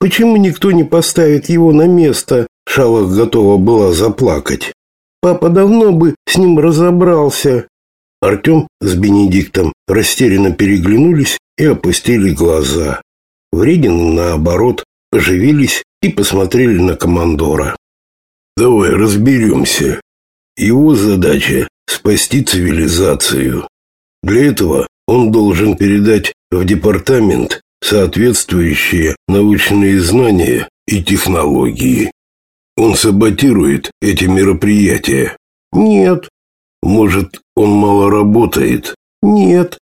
Почему никто не поставит его на место? Шалах готова была заплакать. Папа давно бы с ним разобрался. Артем с Бенедиктом растерянно переглянулись и опустили глаза. Вредин, наоборот, оживились и посмотрели на командора. «Давай разберемся. Его задача – спасти цивилизацию. Для этого он должен передать в департамент соответствующие научные знания и технологии. Он саботирует эти мероприятия. Нет. Может, он мало работает? Нет.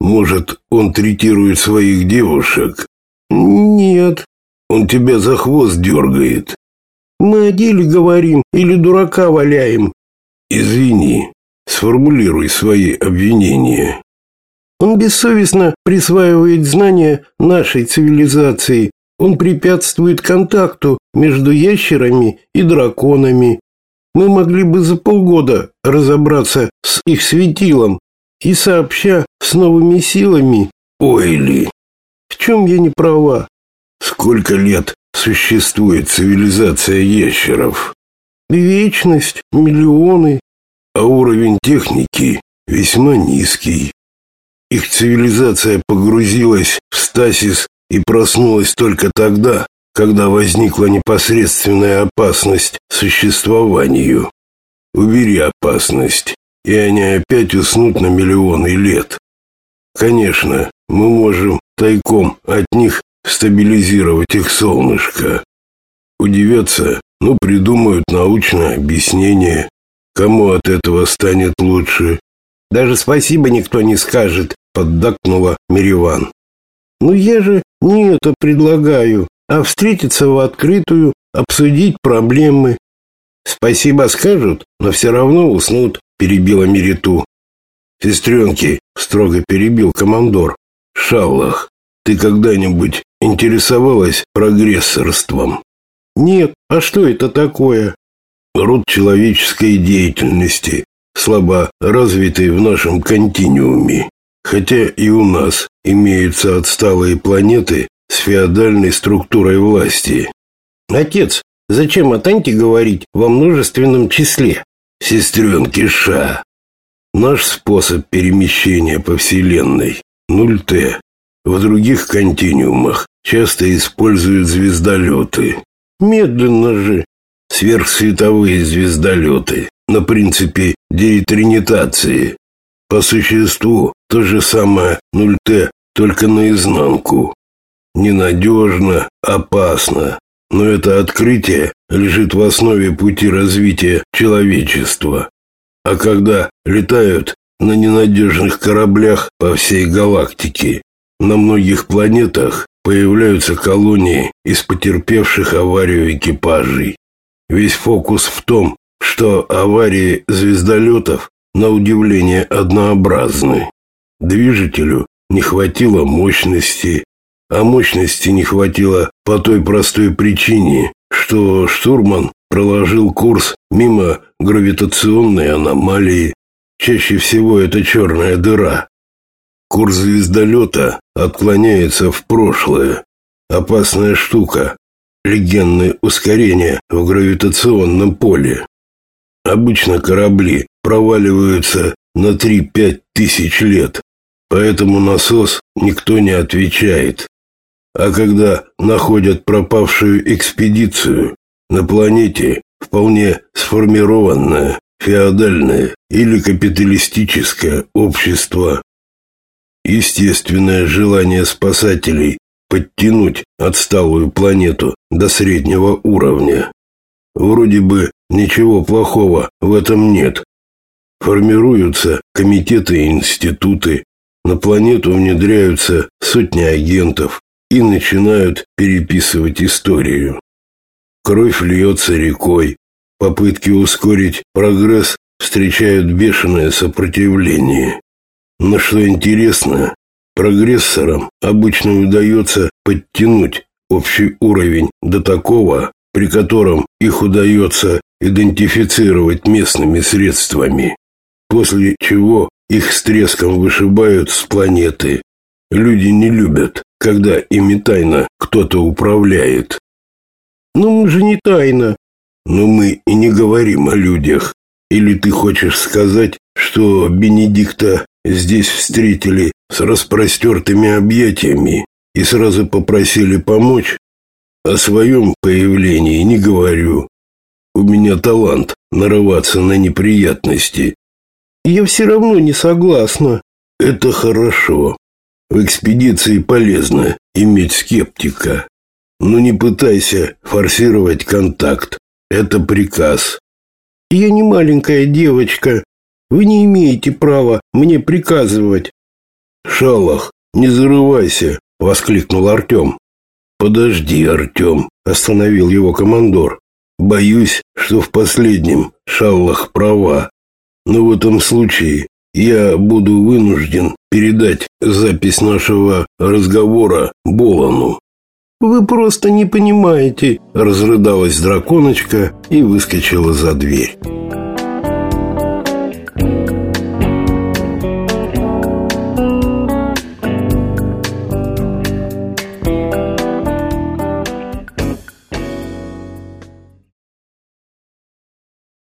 Может, он третирует своих девушек? Нет. Он тебя за хвост дергает? Мы о деле говорим или дурака валяем? Извини, сформулируй свои обвинения. Он бессовестно присваивает знания нашей цивилизации. Он препятствует контакту между ящерами и драконами. Мы могли бы за полгода разобраться с их светилом и сообща с новыми силами. Ойли, в чем я не права? Сколько лет существует цивилизация ящеров? Вечность, миллионы. А уровень техники весьма низкий. Их цивилизация погрузилась в стасис и проснулась только тогда, когда возникла непосредственная опасность существованию. Убери опасность, и они опять уснут на миллионы лет. Конечно, мы можем тайком от них стабилизировать их солнышко. Удивятся, но придумают научное объяснение, кому от этого станет лучше. Даже спасибо никто не скажет, поддакнула Мириван. Ну я же не это предлагаю, а встретиться в открытую, обсудить проблемы. Спасибо скажут, но все равно уснут, перебила Мириту. Сестренки, строго перебил командор. Шаллах, ты когда-нибудь интересовалась прогрессорством? Нет, а что это такое? Род человеческой деятельности, слабо развитый в нашем континууме. Хотя и у нас имеются отсталые планеты с феодальной структурой власти. Отец, зачем о Танте говорить во множественном числе? Сестренки Ша. Наш способ перемещения по Вселенной – 0Т. В других континуумах часто используют звездолеты. Медленно же. Сверхсветовые звездолеты на принципе детринитации. По существу то же самое 0Т, только наизнанку. Ненадежно, опасно, но это открытие лежит в основе пути развития человечества. А когда летают на ненадежных кораблях по всей галактике, на многих планетах появляются колонии из потерпевших аварию экипажей. Весь фокус в том, что аварии звездолетов на удивление однообразны. Движителю не хватило мощности, а мощности не хватило по той простой причине, что штурман проложил курс мимо гравитационной аномалии. Чаще всего это черная дыра. Курс звездолета отклоняется в прошлое. Опасная штука. Легенное ускорение в гравитационном поле. Обычно корабли проваливаются на 3-5 тысяч лет, поэтому насос никто не отвечает. А когда находят пропавшую экспедицию, на планете вполне сформированное феодальное или капиталистическое общество. Естественное желание спасателей подтянуть отсталую планету до среднего уровня. Вроде бы ничего плохого в этом нет. Формируются комитеты и институты, на планету внедряются сотни агентов и начинают переписывать историю. Кровь льется рекой, попытки ускорить прогресс встречают бешеное сопротивление. Но что интересно, прогрессорам обычно удается подтянуть общий уровень до такого, при котором их удается идентифицировать местными средствами, после чего их с треском вышибают с планеты. Люди не любят когда ими тайно кто-то управляет. Ну, мы же не тайно. Но мы и не говорим о людях. Или ты хочешь сказать, что Бенедикта здесь встретили с распростертыми объятиями и сразу попросили помочь? О своем появлении не говорю. У меня талант нарываться на неприятности. Я все равно не согласна. Это хорошо. В экспедиции полезно иметь скептика. Но не пытайся форсировать контакт. Это приказ. Я не маленькая девочка. Вы не имеете права мне приказывать. Шалах, не зарывайся, воскликнул Артем. Подожди, Артем, остановил его командор. Боюсь, что в последнем Шаллах права. Но в этом случае я буду вынужден передать запись нашего разговора Болану. Вы просто не понимаете, разрыдалась драконочка и выскочила за дверь.